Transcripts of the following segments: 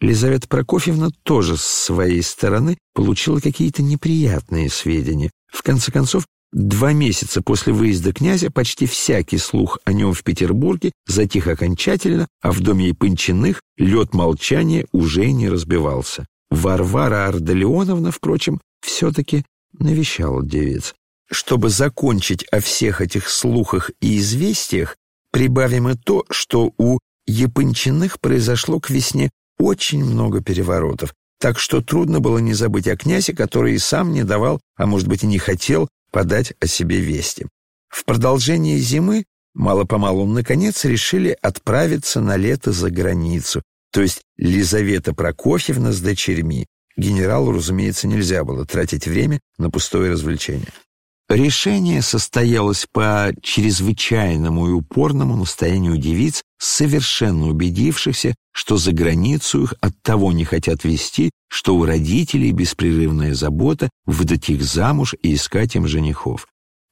Лизавета Прокофьевна тоже с своей стороны получила какие-то неприятные сведения. В конце концов, два месяца после выезда князя почти всякий слух о нем в Петербурге затих окончательно, а в доме Япончиных лед молчания уже не разбивался. Варвара Ардалионовна, впрочем, все-таки навещала девиц. Чтобы закончить о всех этих слухах и известиях, прибавим и то, что у Япончиных произошло к весне очень много переворотов, так что трудно было не забыть о князе, который и сам не давал, а может быть и не хотел, подать о себе вести. В продолжение зимы мало-помалу наконец решили отправиться на лето за границу, то есть Лизавета Прокофьевна с дочерьми. Генералу, разумеется, нельзя было тратить время на пустое развлечение. Решение состоялось по чрезвычайному и упорному настоянию девиц, совершенно убедившихся, что за границу их от того не хотят вести, что у родителей беспрерывная забота выдать их замуж и искать им женихов.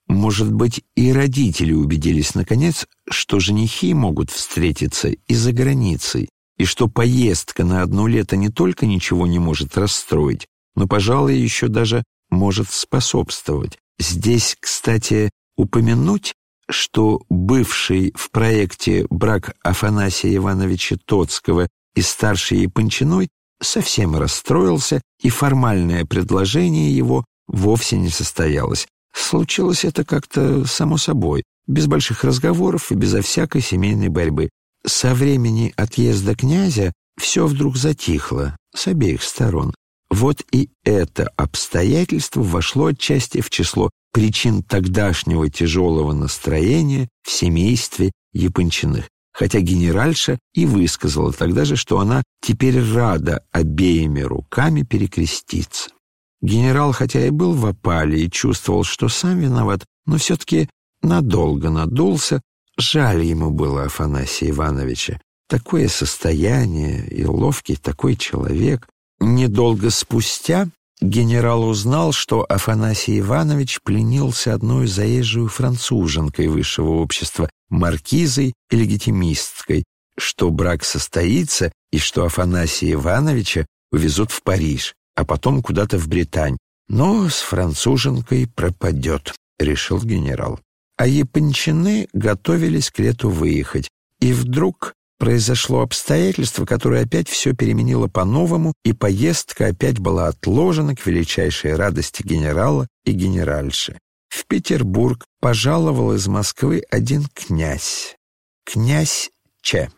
Может быть, и родители убедились, наконец, что женихи могут встретиться и за границей, и что поездка на одно лето не только ничего не может расстроить, но, пожалуй, еще даже может способствовать. Здесь, кстати, упомянуть, что бывший в проекте брак Афанасия Ивановича Тоцкого и старшей Япончиной совсем расстроился, и формальное предложение его вовсе не состоялось. Случилось это как-то само собой, без больших разговоров и безо всякой семейной борьбы. Со времени отъезда князя все вдруг затихло с обеих сторон. Вот и это обстоятельство вошло отчасти в число причин тогдашнего тяжелого настроения в семействе Япончиных, хотя генеральша и высказала тогда же, что она теперь рада обеими руками перекреститься. Генерал, хотя и был в опале и чувствовал, что сам виноват, но все-таки надолго надулся, жаль ему было Афанасия Ивановича. Такое состояние и ловкий такой человек, Недолго спустя генерал узнал, что Афанасий Иванович пленился одной заезжую француженкой высшего общества, маркизой и легитимисткой, что брак состоится и что Афанасия Ивановича увезут в Париж, а потом куда-то в Британь. Но с француженкой пропадет, решил генерал. А япончины готовились к лету выехать, и вдруг произошло обстоятельство, которое опять все переменило по-новому, и поездка опять была отложена к величайшей радости генерала и генеральши. В Петербург пожаловал из Москвы один князь, князь Ч.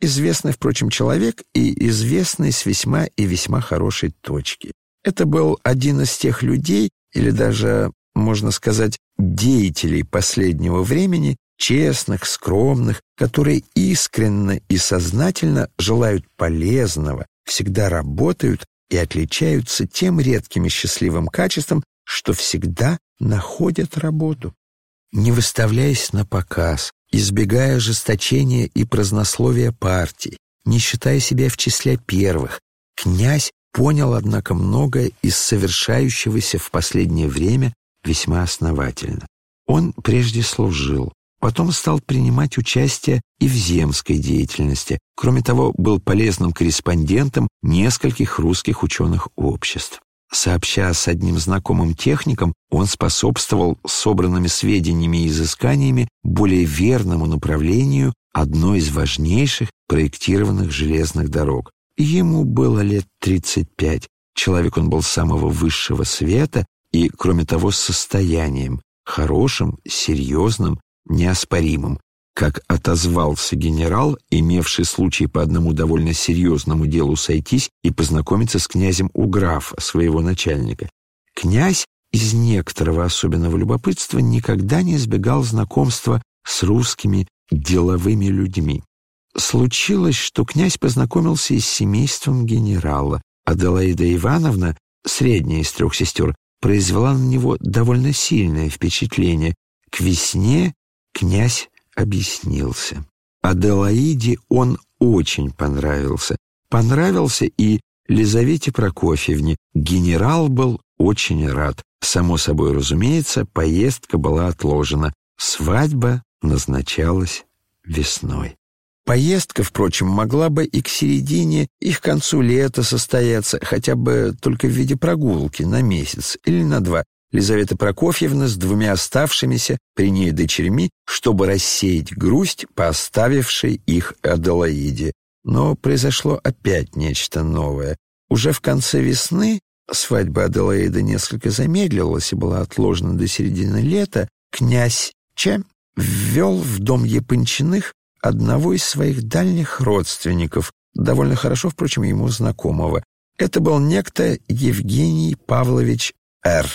Известный, впрочем, человек и известный с весьма и весьма хорошей точки. Это был один из тех людей, или даже, можно сказать, деятелей последнего времени, честных, скромных, которые искренне и сознательно желают полезного, всегда работают и отличаются тем редким и счастливым качеством, что всегда находят работу. Не выставляясь на показ, избегая ожесточения и празднословия партии, не считая себя в числе первых, князь понял, однако, многое из совершающегося в последнее время весьма основательно. Он прежде служил, Потом стал принимать участие и в земской деятельности. Кроме того, был полезным корреспондентом нескольких русских ученых обществ. Сообща с одним знакомым техником, он способствовал собранными сведениями и изысканиями более верному направлению одной из важнейших проектированных железных дорог. Ему было лет 35. Человек он был самого высшего света и, кроме того, состоянием, хорошим, серьезным, неоспоримым, как отозвался генерал, имевший случай по одному довольно серьезному делу сойтись и познакомиться с князем у графа, своего начальника. Князь из некоторого особенного любопытства никогда не избегал знакомства с русскими деловыми людьми. Случилось, что князь познакомился и с семейством генерала. Аделаида Ивановна, средняя из трех сестер, произвела на него довольно сильное впечатление. К весне Князь объяснился. Аделаиде он очень понравился. Понравился и Лизавете Прокофьевне. Генерал был очень рад. Само собой разумеется, поездка была отложена. Свадьба назначалась весной. Поездка, впрочем, могла бы и к середине, и к концу лета состояться, хотя бы только в виде прогулки на месяц или на два. Лизавета Прокофьевна с двумя оставшимися при ней дочерьми, чтобы рассеять грусть по оставившей их Аделаиде. Но произошло опять нечто новое. Уже в конце весны свадьба Аделаиды несколько замедлилась и была отложена до середины лета. Князь Че ввел в дом Япончиных одного из своих дальних родственников, довольно хорошо, впрочем, ему знакомого. Это был некто Евгений Павлович Р.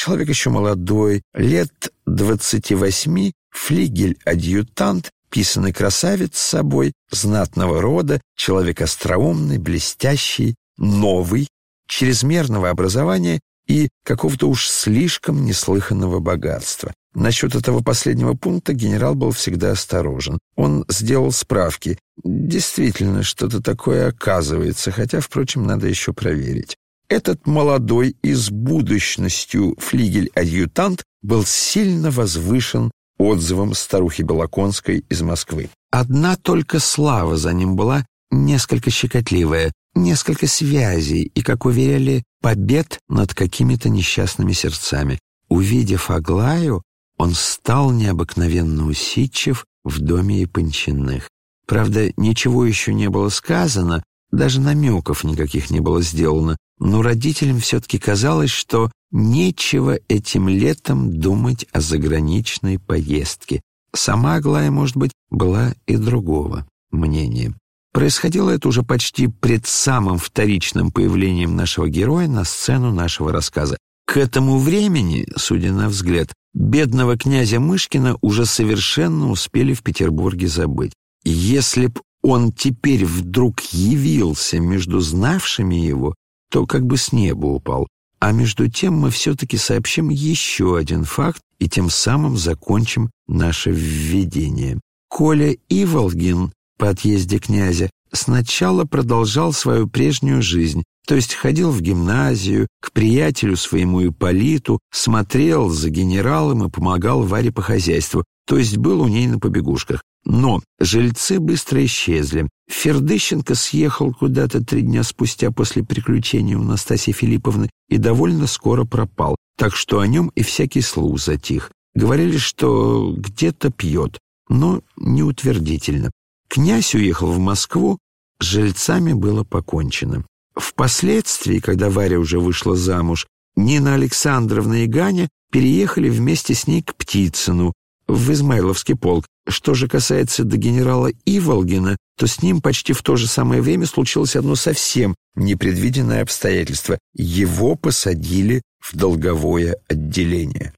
Человек еще молодой, лет двадцати восьми, флигель-адъютант, писанный красавец с собой, знатного рода, человек остроумный, блестящий, новый, чрезмерного образования и какого-то уж слишком неслыханного богатства. Насчет этого последнего пункта генерал был всегда осторожен. Он сделал справки. Действительно, что-то такое оказывается, хотя, впрочем, надо еще проверить. Этот молодой и с будущностью флигель-адъютант был сильно возвышен отзывом старухи Белоконской из Москвы. Одна только слава за ним была несколько щекотливая, несколько связей и, как уверяли, побед над какими-то несчастными сердцами. Увидев Аглаю, он стал необыкновенно усидчив в доме Япончиных. Правда, ничего еще не было сказано, даже намеков никаких не было сделано, но родителям все-таки казалось, что нечего этим летом думать о заграничной поездке. Сама Аглая, может быть, была и другого мнения. Происходило это уже почти пред самым вторичным появлением нашего героя на сцену нашего рассказа. К этому времени, судя на взгляд, бедного князя Мышкина уже совершенно успели в Петербурге забыть. Если б он теперь вдруг явился между знавшими его, то как бы с неба упал. А между тем мы все-таки сообщим еще один факт и тем самым закончим наше введение. Коля Иволгин по отъезде князя сначала продолжал свою прежнюю жизнь, то есть ходил в гимназию, к приятелю своему Ипполиту, смотрел за генералом и помогал Варе по хозяйству, то есть был у ней на побегушках. Но жильцы быстро исчезли. Фердыщенко съехал куда-то три дня спустя после приключения у Настасьи Филипповны и довольно скоро пропал, так что о нем и всякий слух затих. Говорили, что где-то пьет, но неутвердительно. Князь уехал в Москву, с жильцами было покончено. Впоследствии, когда Варя уже вышла замуж, Нина Александровна и Ганя переехали вместе с ней к Птицыну, в Измайловский полк. Что же касается до генерала Иволгина, то с ним почти в то же самое время случилось одно совсем непредвиденное обстоятельство. Его посадили в долговое отделение.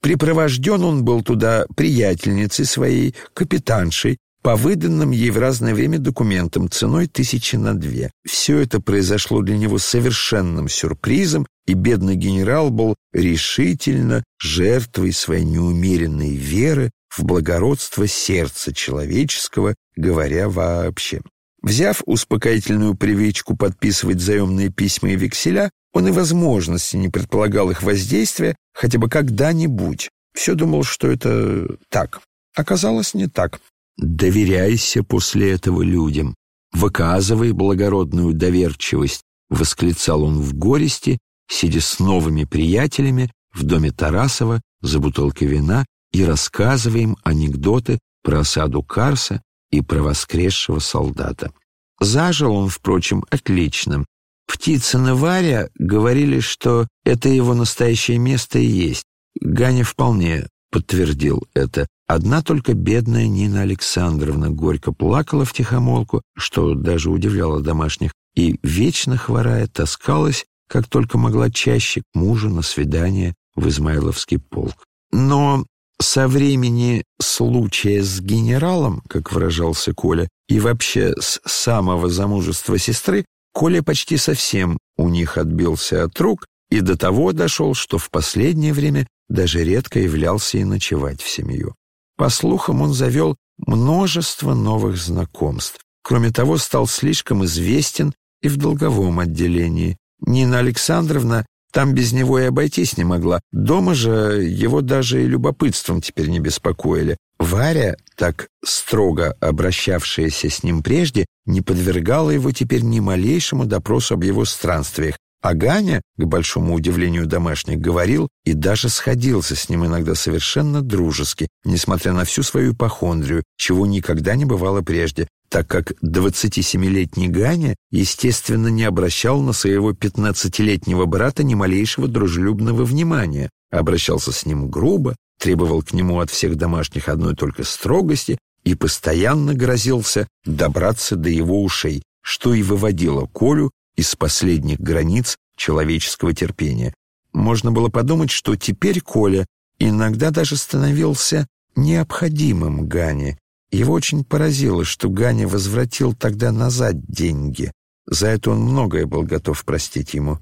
Припровожден он был туда приятельницей своей, капитаншей, по выданным ей в разное время документам ценой тысячи на две. Все это произошло для него совершенным сюрпризом, и бедный генерал был решительно жертвой своей неумеренной веры в благородство сердца человеческого, говоря вообще. Взяв успокоительную привычку подписывать заемные письма и векселя, он и возможности не предполагал их воздействия хотя бы когда-нибудь. Все думал, что это так. Оказалось, не так. Доверяйся после этого людям, выказывай благородную доверчивость, восклицал он в горести, сидя с новыми приятелями в доме Тарасова за бутылкой вина и рассказывая им анекдоты про осаду Карса и про воскресшего солдата. Зажил он, впрочем, отлично. Птицына Варя говорили, что это его настоящее место и есть. Ганя вполне подтвердил это. Одна только бедная Нина Александровна горько плакала в тихомолку, что даже удивляло домашних, и, вечно хворая, таскалась, как только могла чаще, к мужу на свидание в Измайловский полк. Но со времени случая с генералом, как выражался Коля, и вообще с самого замужества сестры, Коля почти совсем у них отбился от рук и до того дошел, что в последнее время даже редко являлся и ночевать в семью. По слухам, он завел множество новых знакомств. Кроме того, стал слишком известен и в долговом отделении. Нина Александровна там без него и обойтись не могла. Дома же его даже и любопытством теперь не беспокоили. Варя, так строго обращавшаяся с ним прежде, не подвергала его теперь ни малейшему допросу об его странствиях, а Ганя, к большому удивлению домашних, говорил и даже сходился с ним иногда совершенно дружески, несмотря на всю свою ипохондрию, чего никогда не бывало прежде, так как 27-летний Ганя, естественно, не обращал на своего 15-летнего брата ни малейшего дружелюбного внимания, обращался с ним грубо, требовал к нему от всех домашних одной только строгости и постоянно грозился добраться до его ушей, что и выводило Колю из последних границ человеческого терпения. Можно было подумать, что теперь Коля иногда даже становился необходимым Гане. Его очень поразило, что Ганя возвратил тогда назад деньги. За это он многое был готов простить ему.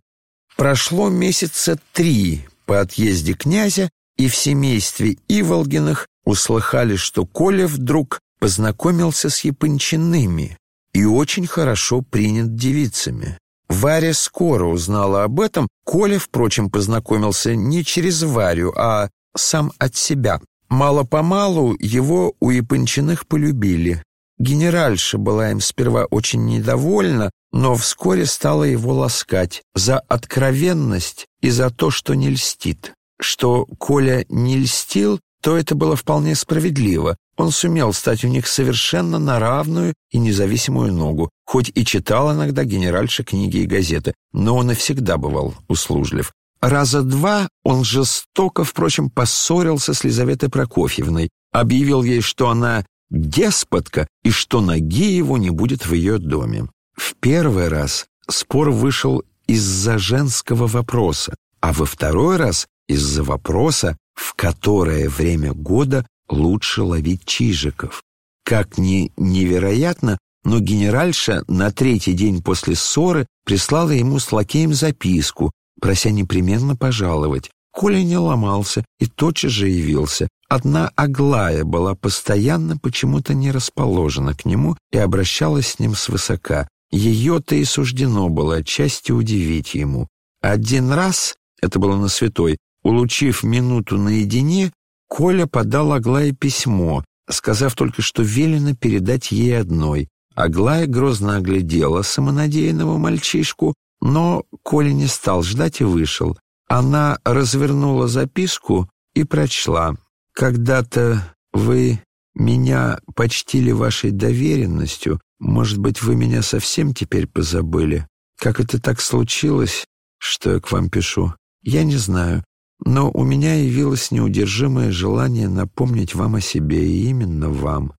Прошло месяца три по отъезде князя, и в семействе Иволгиных услыхали, что Коля вдруг познакомился с Япончиными и очень хорошо принят девицами. Варя скоро узнала об этом. Коля, впрочем, познакомился не через Варю, а сам от себя. Мало-помалу его у Япончиных полюбили. Генеральша была им сперва очень недовольна, но вскоре стала его ласкать за откровенность и за то, что не льстит. Что Коля не льстил, то это было вполне справедливо. Он сумел стать у них совершенно на равную и независимую ногу, хоть и читал иногда генеральша книги и газеты, но он и всегда бывал услужлив. Раза два он жестоко, впрочем, поссорился с Лизаветой Прокофьевной, объявил ей, что она деспотка и что ноги его не будет в ее доме. В первый раз спор вышел из-за женского вопроса, а во второй раз из-за вопроса, в которое время года лучше ловить чижиков. Как ни невероятно, но генеральша на третий день после ссоры прислала ему с лакеем записку, прося непременно пожаловать. Коля не ломался и тотчас же явился. Одна Аглая была постоянно почему-то не расположена к нему и обращалась с ним свысока. Ее-то и суждено было отчасти удивить ему. Один раз, это было на святой, улучив минуту наедине, Коля подал Аглае письмо, сказав только, что велено передать ей одной. Аглая грозно оглядела самонадеянного мальчишку, но Коля не стал ждать и вышел. Она развернула записку и прочла. «Когда-то вы меня почтили вашей доверенностью, может быть, вы меня совсем теперь позабыли? Как это так случилось, что я к вам пишу? Я не знаю, но у меня явилось неудержимое желание напомнить вам о себе, и именно вам.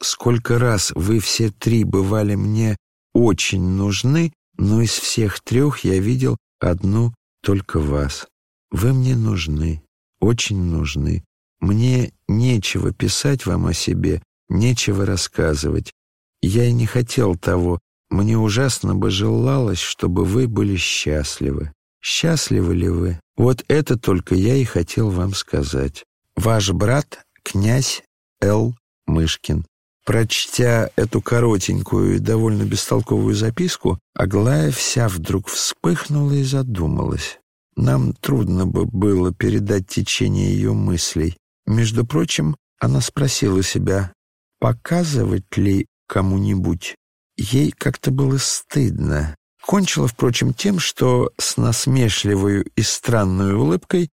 Сколько раз вы все три бывали мне очень нужны, но из всех трех я видел одну только вас. Вы мне нужны, очень нужны. Мне нечего писать вам о себе, нечего рассказывать. Я и не хотел того. Мне ужасно бы желалось, чтобы вы были счастливы. Счастливы ли вы? Вот это только я и хотел вам сказать. Ваш брат, князь Л. Мышкин. Прочтя эту коротенькую и довольно бестолковую записку, Аглая вся вдруг вспыхнула и задумалась. Нам трудно бы было передать течение ее мыслей. Между прочим, она спросила себя, показывать ли кому-нибудь. Ей как-то было стыдно. Кончила, впрочем, тем, что с насмешливой и странной улыбкой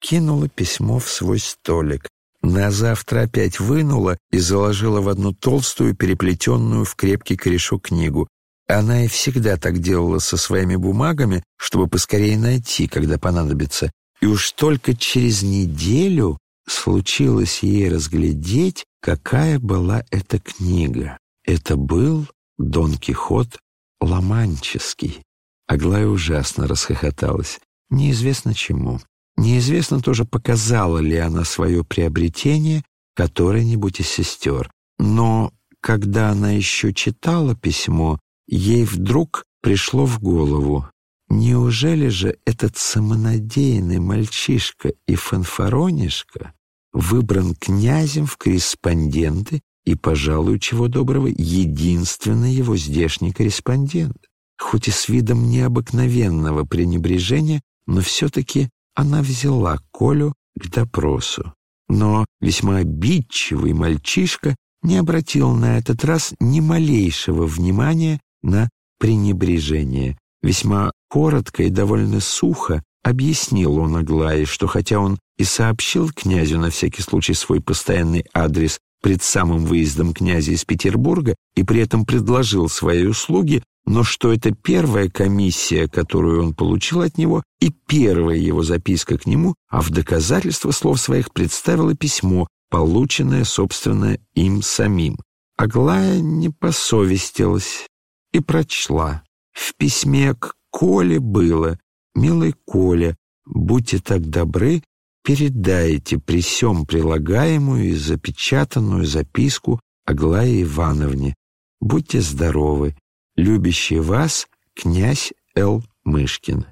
кинула письмо в свой столик. На завтра опять вынула и заложила в одну толстую, переплетенную в крепкий корешок книгу. Она и всегда так делала со своими бумагами, чтобы поскорее найти, когда понадобится. И уж только через неделю случилось ей разглядеть, какая была эта книга. Это был Дон Кихот Ломанческий. Аглая ужасно расхохоталась. Неизвестно чему. Неизвестно тоже, показала ли она свое приобретение которой-нибудь из сестер. Но когда она еще читала письмо, ей вдруг пришло в голову, неужели же этот самонадеянный мальчишка и фанфаронишка выбран князем в корреспонденты и, пожалуй, чего доброго, единственный его здешний корреспондент. Хоть и с видом необыкновенного пренебрежения, но все-таки она взяла Колю к допросу. Но весьма обидчивый мальчишка не обратил на этот раз ни малейшего внимания на пренебрежение. Весьма коротко и довольно сухо объяснил он Аглае, что хотя он и сообщил князю на всякий случай свой постоянный адрес пред самым выездом князя из Петербурга и при этом предложил свои услуги, но что это первая комиссия, которую он получил от него, и первая его записка к нему, а в доказательство слов своих представила письмо, полученное, собственно, им самим. Аглая не посовестилась и прочла. В письме к Коле было «Милый Коля, будьте так добры, передайте при сём прилагаемую и запечатанную записку Аглае Ивановне. Будьте здоровы, любящий вас князь Л. Мышкин.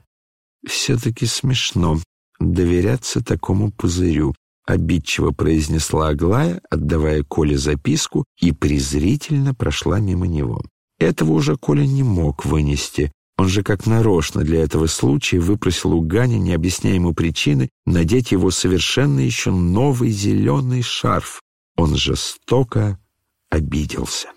Все-таки смешно доверяться такому пузырю, обидчиво произнесла Аглая, отдавая Коле записку, и презрительно прошла мимо него. Этого уже Коля не мог вынести. Он же как нарочно для этого случая выпросил у Гани, не объясняя причины, надеть его совершенно еще новый зеленый шарф. Он жестоко обиделся.